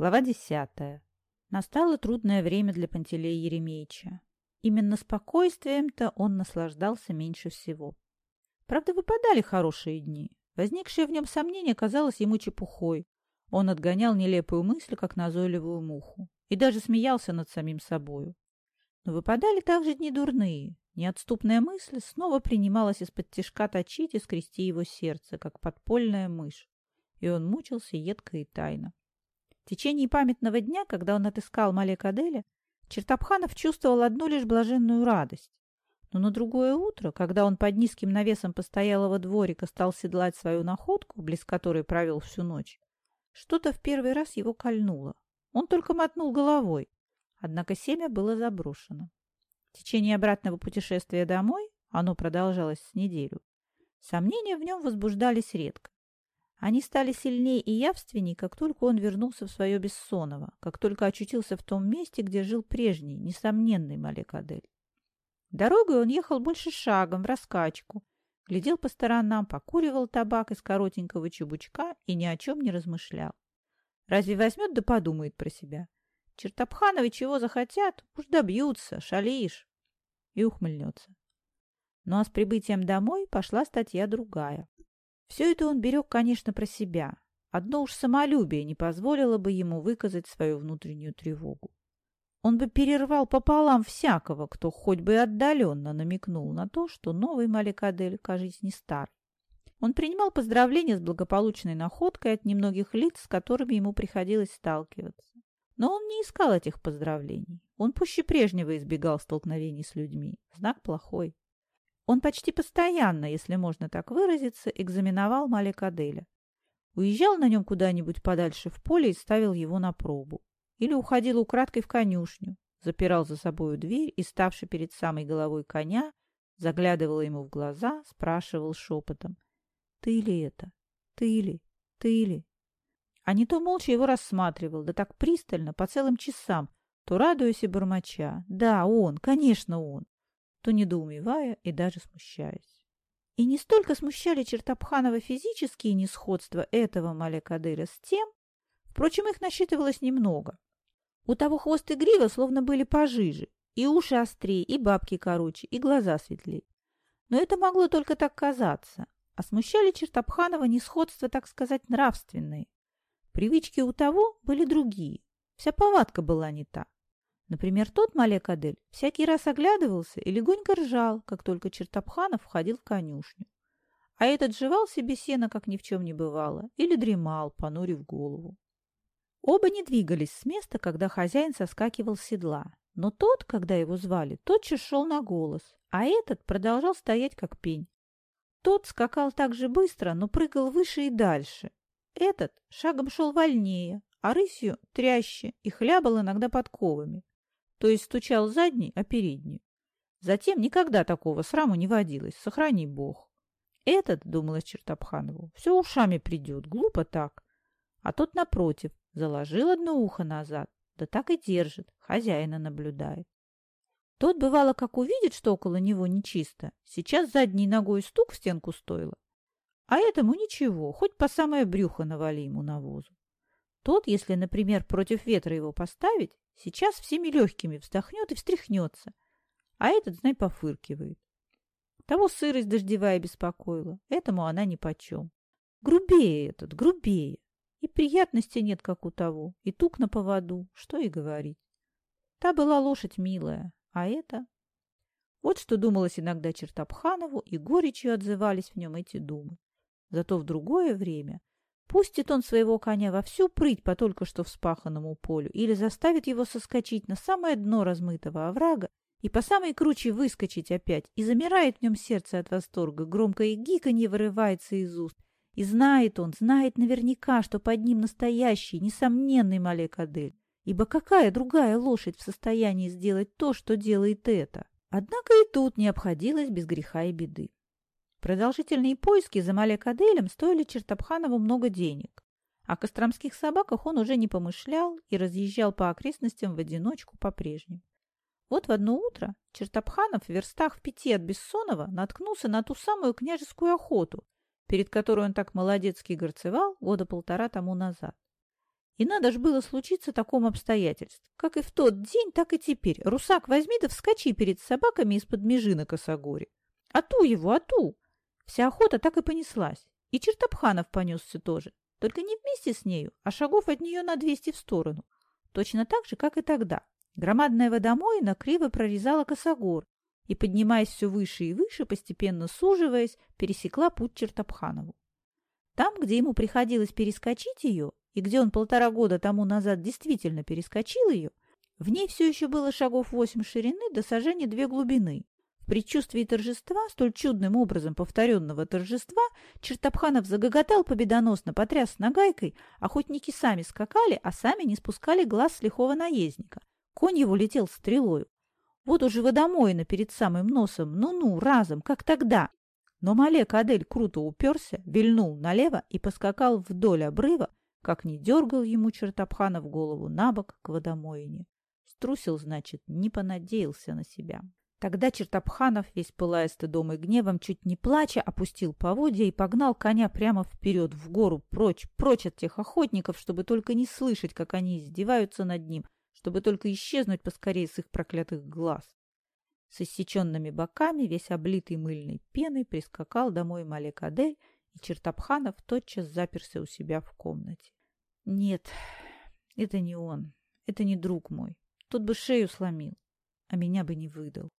Глава десятая. Настало трудное время для Пантелея Еремеевича. Именно спокойствием-то он наслаждался меньше всего. Правда, выпадали хорошие дни. Возникшее в нем сомнение казалось ему чепухой. Он отгонял нелепую мысль, как назойливую муху, и даже смеялся над самим собою. Но выпадали также дни дурные. Неотступная мысль снова принималась из-под тишка точить и скрести его сердце, как подпольная мышь, и он мучился едко и тайно. В течение памятного дня, когда он отыскал Малек Аделя, Чертопханов чувствовал одну лишь блаженную радость. Но на другое утро, когда он под низким навесом постоялого дворика стал седлать свою находку, близ которой провел всю ночь, что-то в первый раз его кольнуло. Он только мотнул головой, однако семя было заброшено. В течение обратного путешествия домой, оно продолжалось с неделю, сомнения в нем возбуждались редко. Они стали сильнее и явственней, как только он вернулся в свое Бессоново, как только очутился в том месте, где жил прежний, несомненный Малек Адель. Дорогой он ехал больше шагом, в раскачку, глядел по сторонам, покуривал табак из коротенького чубучка и ни о чем не размышлял. Разве возьмет да подумает про себя? Чертопхановы чего захотят, уж добьются, шалишь. И ухмыльнется. Ну а с прибытием домой пошла статья другая. Все это он берег, конечно, про себя. Одно уж самолюбие не позволило бы ему выказать свою внутреннюю тревогу. Он бы перервал пополам всякого, кто хоть бы отдаленно намекнул на то, что новый Маликадель, кажется, не стар. Он принимал поздравления с благополучной находкой от немногих лиц, с которыми ему приходилось сталкиваться. Но он не искал этих поздравлений. Он пуще прежнего избегал столкновений с людьми. Знак плохой. Он почти постоянно, если можно так выразиться, экзаменовал Маликаделя. Уезжал на нем куда-нибудь подальше в поле и ставил его на пробу. Или уходил украдкой в конюшню, запирал за собою дверь и, ставший перед самой головой коня, заглядывал ему в глаза, спрашивал шепотом. «Ты ли это? Ты ли? Ты ли?» А не то молча его рассматривал, да так пристально, по целым часам, то радуясь и бормоча. «Да, он, конечно, он!» То недоумевая и даже смущаясь. И не столько смущали Чертопханова физические несходства этого Малекаделя с тем, впрочем, их насчитывалось немного. У того хвост и грива словно были пожиже, и уши острее, и бабки короче, и глаза светлее. Но это могло только так казаться, а смущали Чертопханова несходства, так сказать, нравственные. Привычки у того были другие, вся повадка была не та. Например, тот Малек Адель всякий раз оглядывался и легонько ржал, как только Чертопханов входил в конюшню. А этот жевал себе сено, как ни в чем не бывало, или дремал, понурив голову. Оба не двигались с места, когда хозяин соскакивал с седла. Но тот, когда его звали, тотчас шел на голос, а этот продолжал стоять, как пень. Тот скакал так же быстро, но прыгал выше и дальше. Этот шагом шел вольнее, а рысью тряще и хлябал иногда подковами то есть стучал задний, а передний. Затем никогда такого сраму не водилось, сохрани бог. Этот, думалось Чертопханову, все ушами придет, глупо так. А тот, напротив, заложил одно ухо назад, да так и держит, хозяина наблюдает. Тот, бывало, как увидит, что около него нечисто, сейчас задней ногой стук в стенку стоило. А этому ничего, хоть по самое брюхо навали ему навозу. Тот, если, например, против ветра его поставить, сейчас всеми легкими вздохнет и встряхнется, а этот, знай, пофыркивает. Того сырость дождевая беспокоила, этому она нипочем. Грубее этот, грубее. И приятности нет, как у того, и тук на поводу, что и говорить. Та была лошадь милая, а это... Вот что думалось иногда Чертопханову, и горечью отзывались в нем эти думы. Зато в другое время Пустит он своего коня во всю прыть по только что вспаханному полю или заставит его соскочить на самое дно размытого оврага и по самой круче выскочить опять, и замирает в нем сердце от восторга, громкое гиканье вырывается из уст. И знает он, знает наверняка, что под ним настоящий, несомненный Малек Адель. Ибо какая другая лошадь в состоянии сделать то, что делает это? Однако и тут не обходилось без греха и беды. Продолжительные поиски за Малекаделем стоили Чертопханову много денег. О костромских собаках он уже не помышлял и разъезжал по окрестностям в одиночку по-прежнему. Вот в одно утро Чертопханов в верстах в пяти от Бессонова наткнулся на ту самую княжескую охоту, перед которой он так молодецки горцевал года полтора тому назад. И надо ж было случиться такому обстоятельству. Как и в тот день, так и теперь. Русак, возьми да вскочи перед собаками из-под межи на косогоре. А ту его, а ту! Вся охота так и понеслась. И Чертопханов понесся тоже. Только не вместе с нею, а шагов от нее на двести в сторону. Точно так же, как и тогда. Громадная водомоина криво прорезала косогор и, поднимаясь все выше и выше, постепенно суживаясь, пересекла путь Чертопханову. Там, где ему приходилось перескочить ее, и где он полтора года тому назад действительно перескочил ее, в ней все еще было шагов восемь ширины до сажения две глубины. Предчувствии торжества, столь чудным образом повторенного торжества, Чертопханов загоготал победоносно, потряс нагайкой, охотники сами скакали, а сами не спускали глаз с лихого наездника. Конь его летел стрелою. Вот уже водомоина перед самым носом, ну-ну, разом, как тогда. Но Малек Адель круто уперся, вильнул налево и поскакал вдоль обрыва, как не дергал ему Чертопханов голову на бок к водомоине. Струсил, значит, не понадеялся на себя. Тогда Чертопханов, весь пылая стыдом и гневом, чуть не плача, опустил поводья и погнал коня прямо вперед, в гору, прочь, прочь от тех охотников, чтобы только не слышать, как они издеваются над ним, чтобы только исчезнуть поскорее с их проклятых глаз. С иссеченными боками, весь облитый мыльной пеной, прискакал домой Малек Адель и Чертопханов тотчас заперся у себя в комнате. Нет, это не он, это не друг мой. Тот бы шею сломил, а меня бы не выдал.